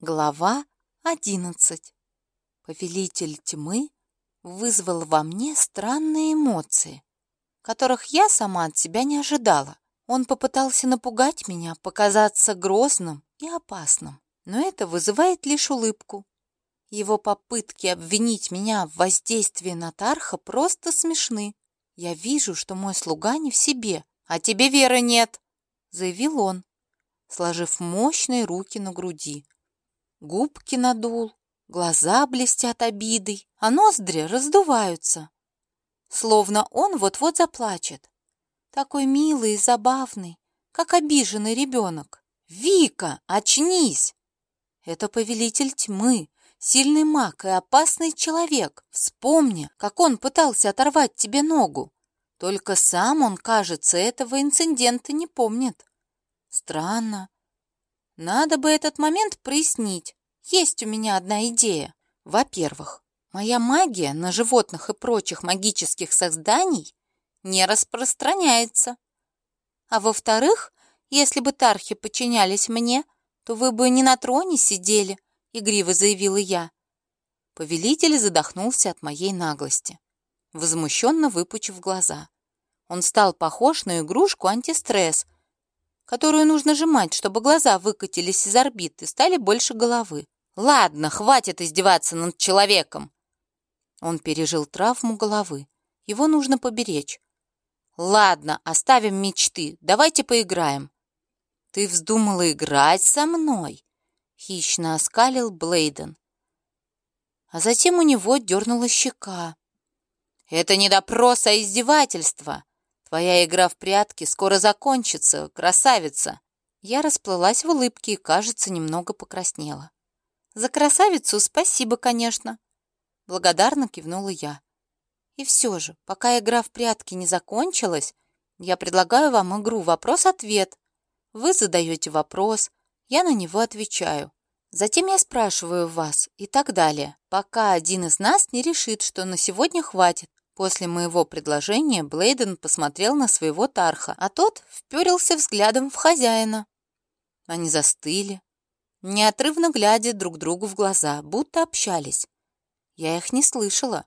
Глава одиннадцать. Повелитель тьмы вызвал во мне странные эмоции, которых я сама от себя не ожидала. Он попытался напугать меня, показаться грозным и опасным, но это вызывает лишь улыбку. Его попытки обвинить меня в воздействии на Тарха просто смешны. Я вижу, что мой слуга не в себе, а тебе веры нет, заявил он, сложив мощные руки на груди губки надул, глаза блестят обидой, а ноздри раздуваются, словно он вот-вот заплачет. Такой милый и забавный, как обиженный ребенок. «Вика, очнись!» Это повелитель тьмы, сильный маг и опасный человек. Вспомни, как он пытался оторвать тебе ногу. Только сам он, кажется, этого инцидента не помнит. Странно. Надо бы этот момент прояснить. Есть у меня одна идея. Во-первых, моя магия на животных и прочих магических созданий не распространяется. А во-вторых, если бы тархи подчинялись мне, то вы бы не на троне сидели, игриво заявила я. Повелитель задохнулся от моей наглости, возмущенно выпучив глаза. Он стал похож на игрушку антистресс — которую нужно сжимать, чтобы глаза выкатились из орбит и стали больше головы. «Ладно, хватит издеваться над человеком!» Он пережил травму головы. Его нужно поберечь. «Ладно, оставим мечты. Давайте поиграем». «Ты вздумала играть со мной?» Хищно оскалил Блейден. А затем у него дернула щека. «Это не допрос, а издевательство. Твоя игра в прятки скоро закончится, красавица!» Я расплылась в улыбке и, кажется, немного покраснела. «За красавицу спасибо, конечно!» Благодарно кивнула я. «И все же, пока игра в прятки не закончилась, я предлагаю вам игру «Вопрос-ответ». Вы задаете вопрос, я на него отвечаю. Затем я спрашиваю вас и так далее, пока один из нас не решит, что на сегодня хватит. После моего предложения Блейден посмотрел на своего Тарха, а тот вперился взглядом в хозяина. Они застыли, неотрывно глядя друг другу в глаза, будто общались. Я их не слышала,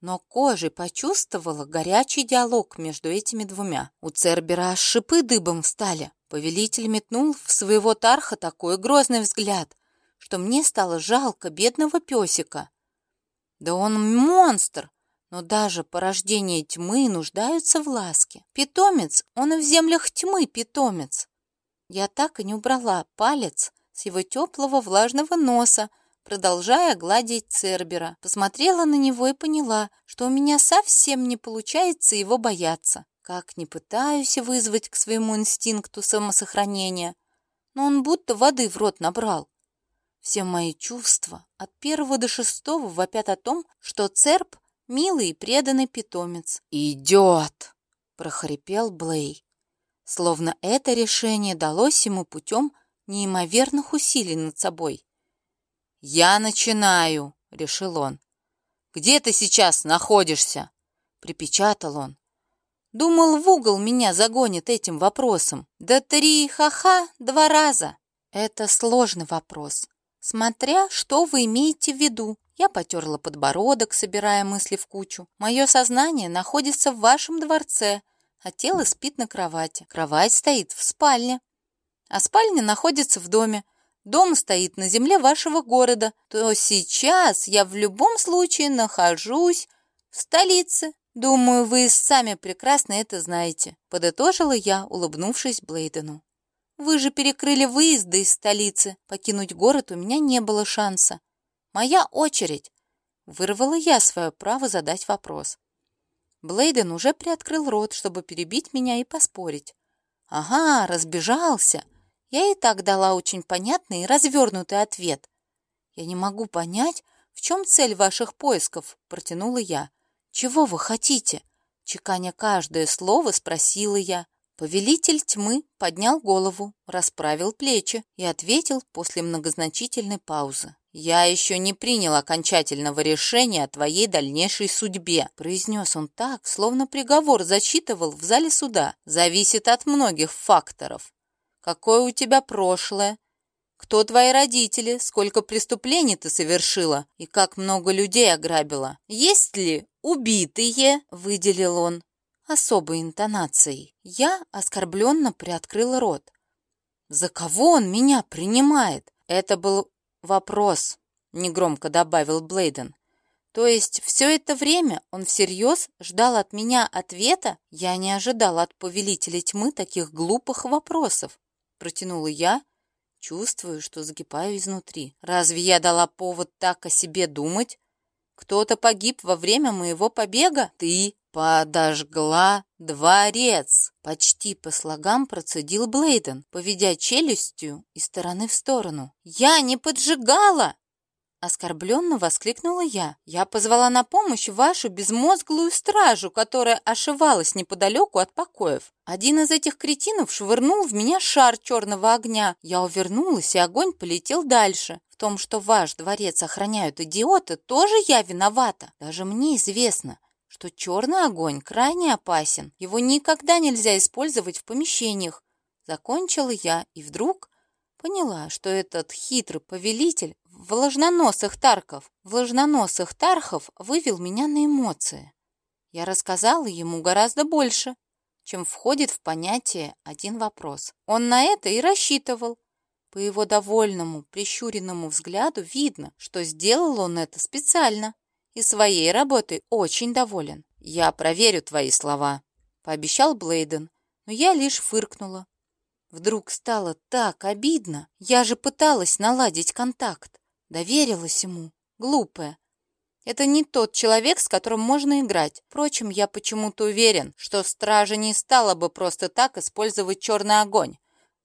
но кожей почувствовала горячий диалог между этими двумя. У Цербера шипы дыбом встали. Повелитель метнул в своего Тарха такой грозный взгляд, что мне стало жалко бедного песика. Да он монстр, но даже порождения тьмы нуждаются в ласке. Питомец, он и в землях тьмы питомец. Я так и не убрала палец с его теплого влажного носа, продолжая гладить Цербера. Посмотрела на него и поняла, что у меня совсем не получается его бояться. Как не пытаюсь вызвать к своему инстинкту самосохранения, но он будто воды в рот набрал. Все мои чувства от первого до шестого вопят о том, что Церб милый и преданный питомец. «Идет!» — прохрипел Блей. Словно это решение далось ему путем неимоверных усилий над собой. «Я начинаю!» — решил он. «Где ты сейчас находишься?» — припечатал он. Думал, в угол меня загонит этим вопросом. Да три ха-ха два раза. Это сложный вопрос, смотря что вы имеете в виду. Я потерла подбородок, собирая мысли в кучу. Мое сознание находится в вашем дворце, а тело спит на кровати. Кровать стоит в спальне, а спальня находится в доме. Дом стоит на земле вашего города, то сейчас я в любом случае нахожусь в столице. Думаю, вы сами прекрасно это знаете, подытожила я, улыбнувшись Блейдену. Вы же перекрыли выезды из столицы. Покинуть город у меня не было шанса. Моя очередь!» Вырвала я свое право задать вопрос. Блейден уже приоткрыл рот, чтобы перебить меня и поспорить. «Ага, разбежался!» Я и так дала очень понятный и развернутый ответ. «Я не могу понять, в чем цель ваших поисков?» — протянула я. «Чего вы хотите?» Чеканя каждое слово, спросила я. Повелитель тьмы поднял голову, расправил плечи и ответил после многозначительной паузы. «Я еще не принял окончательного решения о твоей дальнейшей судьбе», произнес он так, словно приговор зачитывал в зале суда. «Зависит от многих факторов. Какое у тебя прошлое? кто твои родители, сколько преступлений ты совершила и как много людей ограбила. Есть ли убитые?» — выделил он особой интонацией. Я оскорбленно приоткрыла рот. «За кого он меня принимает?» «Это был вопрос», — негромко добавил Блейден. То есть все это время он всерьез ждал от меня ответа? Я не ожидал от повелителя тьмы таких глупых вопросов. Протянула я, чувствую, что загибаю изнутри. Разве я дала повод так о себе думать? Кто-то погиб во время моего побега? Ты подожгла дворец. Почти по слогам процедил Блейден, поведя челюстью из стороны в сторону. Я не поджигала! Оскорбленно воскликнула я. Я позвала на помощь вашу безмозглую стражу, которая ошивалась неподалеку от покоев. Один из этих кретинов швырнул в меня шар черного огня. Я увернулась, и огонь полетел дальше. В том, что ваш дворец охраняют идиоты, тоже я виновата. Даже мне известно, что черный огонь крайне опасен. Его никогда нельзя использовать в помещениях. Закончила я, и вдруг поняла, что этот хитрый повелитель Влажноносых тарков, влажноносых тархов вывел меня на эмоции. Я рассказала ему гораздо больше, чем входит в понятие один вопрос. Он на это и рассчитывал. По его довольному, прищуренному взгляду видно, что сделал он это специально и своей работой очень доволен. «Я проверю твои слова», — пообещал Блейден, но я лишь фыркнула. Вдруг стало так обидно. Я же пыталась наладить контакт. Доверилась ему. Глупая. Это не тот человек, с которым можно играть. Впрочем, я почему-то уверен, что стража не стала бы просто так использовать черный огонь.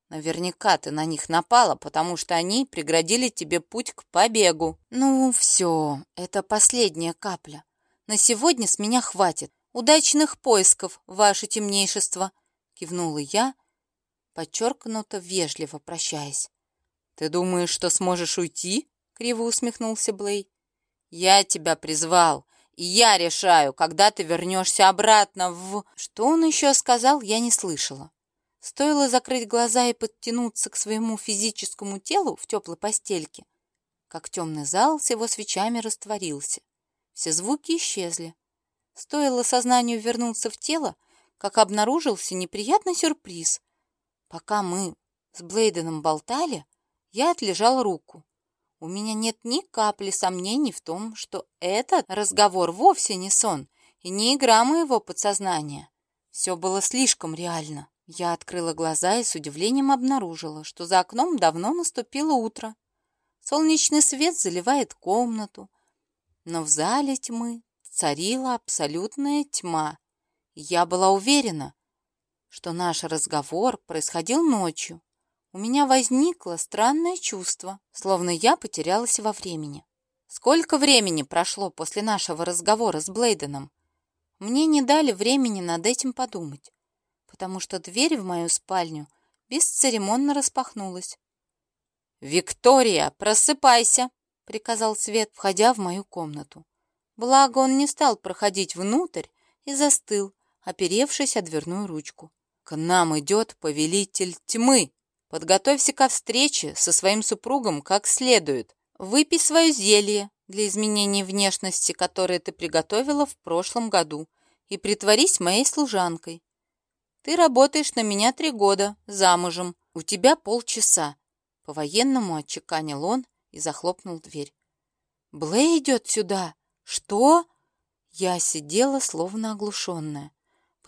Наверняка ты на них напала, потому что они преградили тебе путь к побегу. Ну, все, это последняя капля. На сегодня с меня хватит. Удачных поисков, ваше темнейшество, кивнула я, подчеркнуто вежливо прощаясь. Ты думаешь, что сможешь уйти? криво усмехнулся Блей. Я тебя призвал, и я решаю, когда ты вернешься обратно в... Что он еще сказал, я не слышала. Стоило закрыть глаза и подтянуться к своему физическому телу в теплой постельке, как темный зал с его свечами растворился. Все звуки исчезли. Стоило сознанию вернуться в тело, как обнаружился неприятный сюрприз. Пока мы с Блейденом болтали, я отлежал руку. У меня нет ни капли сомнений в том, что этот разговор вовсе не сон и не игра моего подсознания. Все было слишком реально. Я открыла глаза и с удивлением обнаружила, что за окном давно наступило утро. Солнечный свет заливает комнату, но в зале тьмы царила абсолютная тьма. я была уверена, что наш разговор происходил ночью, у меня возникло странное чувство, словно я потерялась во времени. Сколько времени прошло после нашего разговора с Блейденом? Мне не дали времени над этим подумать, потому что дверь в мою спальню бесцеремонно распахнулась. «Виктория, просыпайся!» — приказал Свет, входя в мою комнату. Благо он не стал проходить внутрь и застыл, оперевшись о дверную ручку. «К нам идет повелитель тьмы!» Подготовься ко встрече со своим супругом как следует. Выпей свое зелье для изменения внешности, которое ты приготовила в прошлом году, и притворись моей служанкой. Ты работаешь на меня три года, замужем. У тебя полчаса. По-военному отчеканил он и захлопнул дверь. Блей идет сюда. Что? Я сидела, словно оглушенная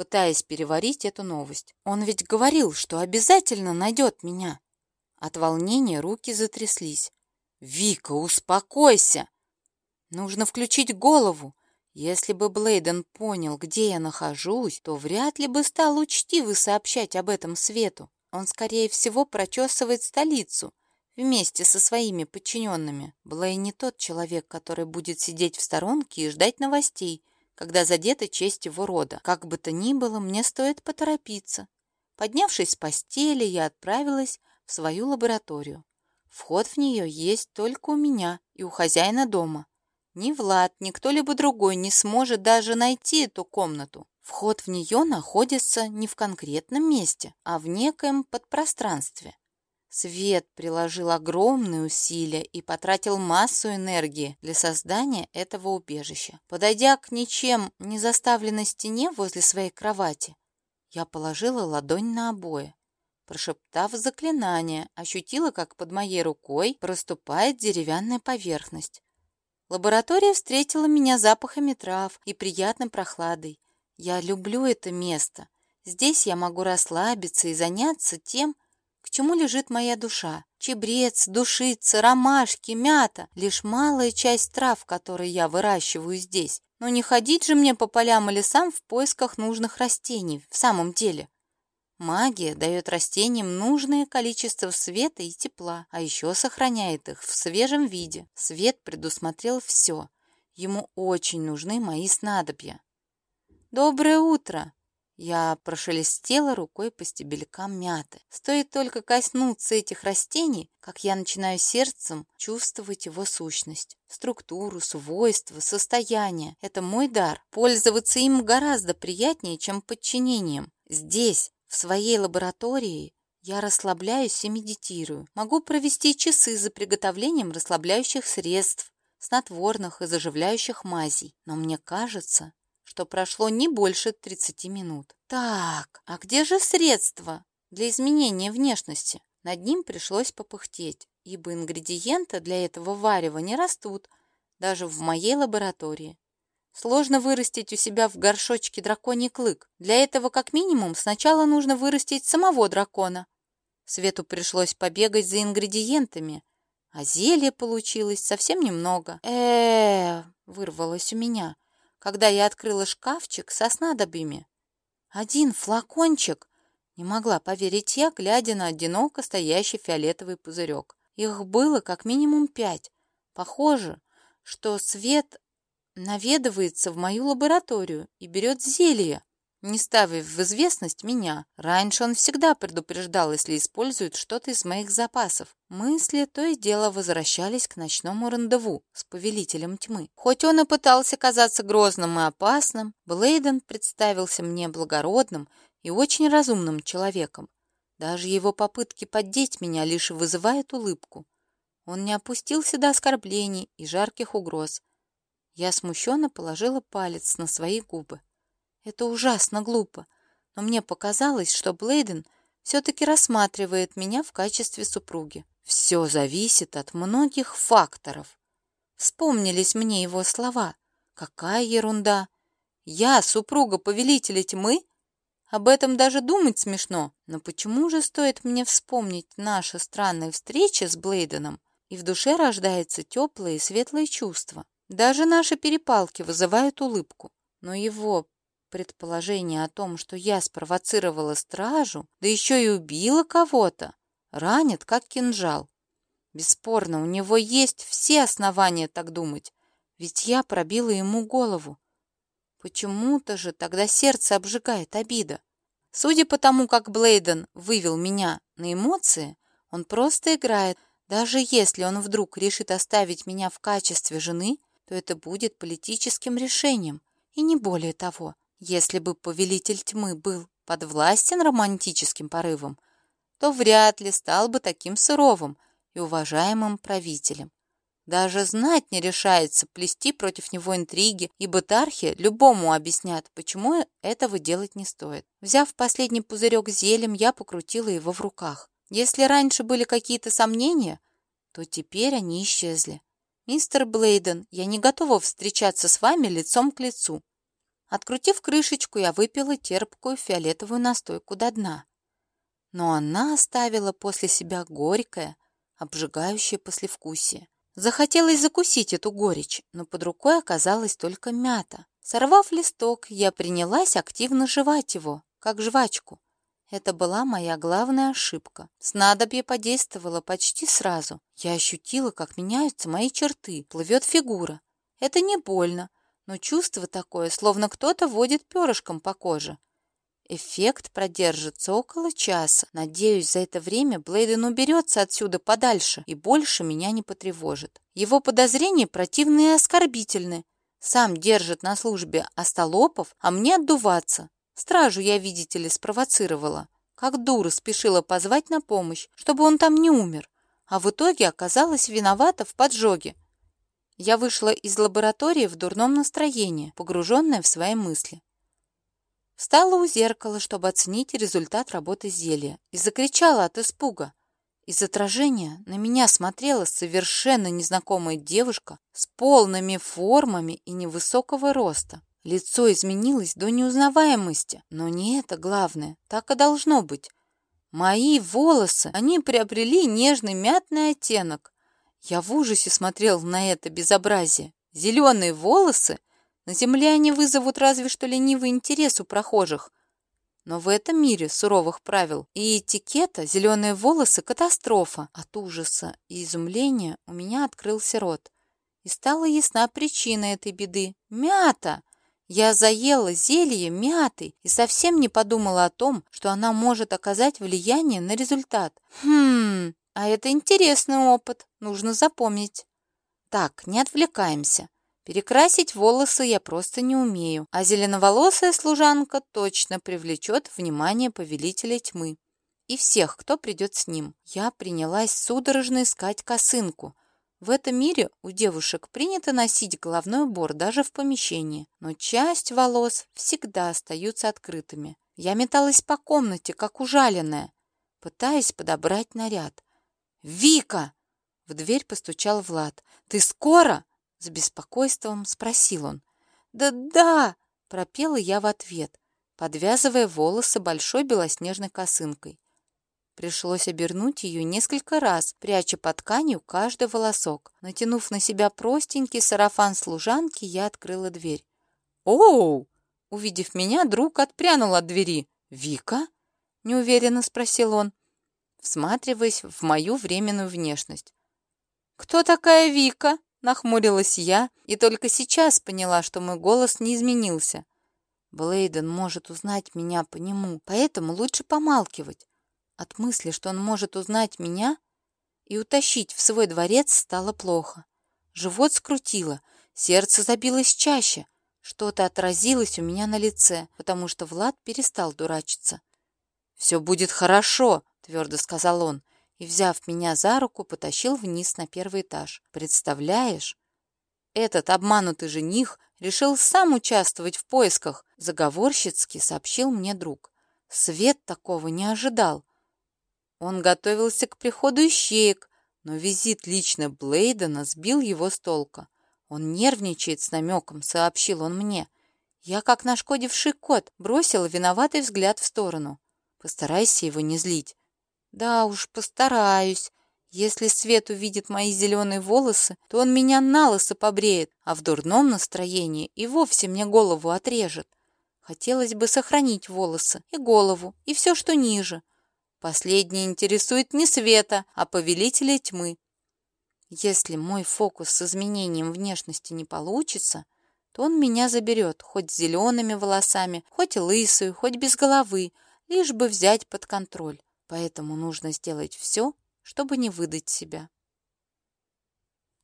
пытаясь переварить эту новость. Он ведь говорил, что обязательно найдет меня. От волнения руки затряслись. «Вика, успокойся! Нужно включить голову. Если бы Блейден понял, где я нахожусь, то вряд ли бы стал учтиво сообщать об этом Свету. Он, скорее всего, прочесывает столицу вместе со своими подчиненными. Блей не тот человек, который будет сидеть в сторонке и ждать новостей, когда задета честь его рода. Как бы то ни было, мне стоит поторопиться. Поднявшись с постели, я отправилась в свою лабораторию. Вход в нее есть только у меня и у хозяина дома. Ни Влад, ни кто-либо другой не сможет даже найти эту комнату. Вход в нее находится не в конкретном месте, а в некоем подпространстве. Свет приложил огромные усилия и потратил массу энергии для создания этого убежища. Подойдя к ничем не заставленной стене возле своей кровати, я положила ладонь на обои. Прошептав заклинание, ощутила, как под моей рукой проступает деревянная поверхность. Лаборатория встретила меня запахами трав и приятной прохладой. Я люблю это место. Здесь я могу расслабиться и заняться тем, к чему лежит моя душа. Чебрец, душица, ромашки, мята — лишь малая часть трав, которые я выращиваю здесь. Но не ходить же мне по полям и лесам в поисках нужных растений в самом деле. Магия дает растениям нужное количество света и тепла, а еще сохраняет их в свежем виде. Свет предусмотрел все. Ему очень нужны мои снадобья. «Доброе утро!» Я прошелестела рукой по стебелькам мяты. Стоит только коснуться этих растений, как я начинаю сердцем чувствовать его сущность, структуру, свойства, состояние. Это мой дар. Пользоваться им гораздо приятнее, чем подчинением. Здесь, в своей лаборатории я расслабляюсь и медитирую. Могу провести часы за приготовлением расслабляющих средств, снотворных и заживляющих мазей. Но мне кажется, что прошло не больше 30 минут. Так, а где же средства для изменения внешности? Над ним пришлось попыхтеть, ибо ингредиенты для этого варева не растут, даже в моей лаборатории. Сложно вырастить у себя в горшочке драконий клык. Для этого, как минимум, сначала нужно вырастить самого дракона. Свету пришлось побегать за ингредиентами, а зелья получилось совсем немного. э, вырвалось у меня, когда я открыла шкафчик со снадобьями. Один флакончик. Не могла поверить я, глядя на одиноко стоящий фиолетовый пузырек. Их было как минимум пять. Похоже, что свет наведывается в мою лабораторию и берет зелье, не ставив в известность меня. Раньше он всегда предупреждал, если использует что-то из моих запасов. Мысли то и дело возвращались к ночному рандеву с повелителем тьмы. Хоть он и пытался казаться грозным и опасным, Блейден представился мне благородным и очень разумным человеком. Даже его попытки поддеть меня лишь вызывают улыбку. Он не опустился до оскорблений и жарких угроз, я смущенно положила палец на свои губы. Это ужасно глупо, но мне показалось, что Блейден все-таки рассматривает меня в качестве супруги. Все зависит от многих факторов. Вспомнились мне его слова. Какая ерунда! Я супруга повелителя тьмы? Об этом даже думать смешно. Но почему же стоит мне вспомнить наши странные встречи с Блейденом, и в душе рождается теплое и светлое чувство? Даже наши перепалки вызывают улыбку, но его предположение о том, что я спровоцировала стражу, да еще и убила кого-то, ранит, как кинжал. Бесспорно, у него есть все основания так думать, ведь я пробила ему голову. Почему-то же тогда сердце обжигает обида. Судя по тому, как Блейден вывел меня на эмоции, он просто играет. Даже если он вдруг решит оставить меня в качестве жены – то это будет политическим решением, и не более того. Если бы повелитель тьмы был подвластен романтическим порывам, то вряд ли стал бы таким суровым и уважаемым правителем. Даже знать не решается плести против него интриги, и батархи любому объяснят, почему этого делать не стоит. Взяв последний пузырек зелем, я покрутила его в руках. Если раньше были какие-то сомнения, то теперь они исчезли. «Мистер Блейден, я не готова встречаться с вами лицом к лицу». Открутив крышечку, я выпила терпкую фиолетовую настойку до дна. Но она оставила после себя горькое, обжигающее послевкусие. Захотелось закусить эту горечь, но под рукой оказалась только мята. Сорвав листок, я принялась активно жевать его, как жвачку. Это была моя главная ошибка. Снадобье подействовало почти сразу. Я ощутила, как меняются мои черты, плывет фигура. Это не больно, но чувство такое, словно кто-то водит перышком по коже. Эффект продержится около часа. Надеюсь, за это время Блейден уберется отсюда подальше и больше меня не потревожит. Его подозрения противны и оскорбительны. Сам держит на службе остолопов, а мне отдуваться. Стражу я, видите ли, спровоцировала. как дура спешила позвать на помощь, чтобы он там не умер, а в итоге оказалась виновата в поджоге. Я вышла из лаборатории в дурном настроении, погруженная в свои мысли. Встала у зеркала, чтобы оценить результат работы зелья, и закричала от испуга. Из отражения на меня смотрела совершенно незнакомая девушка с полными формами и невысокого роста. Лицо изменилось до неузнаваемости, но не это главное, так и должно быть. Мои волосы, они приобрели нежный мятный оттенок. Я в ужасе смотрел на это безобразие. Зеленые волосы? На земле они вызовут разве что ленивый интерес у прохожих. Но в этом мире суровых правил и этикета зеленые волосы – катастрофа. От ужаса и изумления у меня открылся рот. И стала ясна причина этой беды – мята. Я заела зелье мяты и совсем не подумала о том, что она может оказать влияние на результат. Хм, а это интересный опыт, нужно запомнить. Так, не отвлекаемся. Перекрасить волосы я просто не умею, а зеленоволосая служанка точно привлечет внимание повелителя тьмы и всех, кто придет с ним. Я принялась судорожно искать косынку, в этом мире у девушек принято носить головной убор даже в помещении, но часть волос всегда остаются открытыми. Я металась по комнате, как ужаленная, пытаясь подобрать наряд. «Вика!» — в дверь постучал Влад. «Ты скоро?» — с беспокойством спросил он. «Да-да!» — пропела я в ответ, подвязывая волосы большой белоснежной косынкой. Пришлось обернуть ее несколько раз, пряча под тканью каждый волосок. Натянув на себя простенький сарафан служанки, я открыла дверь. «Оу!» Увидев меня, друг отпрянул от двери. «Вика?» — неуверенно спросил он, всматриваясь в мою временную внешность. «Кто такая Вика?» — нахмурилась я и только сейчас поняла, что мой голос не изменился. Блейден может узнать меня по нему, поэтому лучше помалкивать. От мысли, что он может узнать меня и утащить в свой дворец, стало плохо. Живот скрутило, сердце забилось чаще. Что-то отразилось у меня на лице, потому что Влад перестал дурачиться. «Все будет хорошо», — твердо сказал он, и, взяв меня за руку, потащил вниз на первый этаж. «Представляешь? Этот обманутый жених решил сам участвовать в поисках», — заговорщицки сообщил мне друг. Свет такого не ожидал. Он готовился к приходу ищеек, но визит лично Блейдена сбил его с толка. Он нервничает с намеком, сообщил он мне. Я, как нашкодивший кот, бросила виноватый взгляд в сторону. Постарайся его не злить. Да уж, постараюсь. Если Свет увидит мои зеленые волосы, то он меня на лысо побреет, а в дурном настроении и вовсе мне голову отрежет. Хотелось бы сохранить волосы и голову, и все, что ниже, Последний интересует не света, а повелителя тьмы. Если мой фокус с изменением внешности не получится, то он меня заберет хоть с зелеными волосами, хоть лысую, хоть без головы, лишь бы взять под контроль. Поэтому нужно сделать все, чтобы не выдать себя.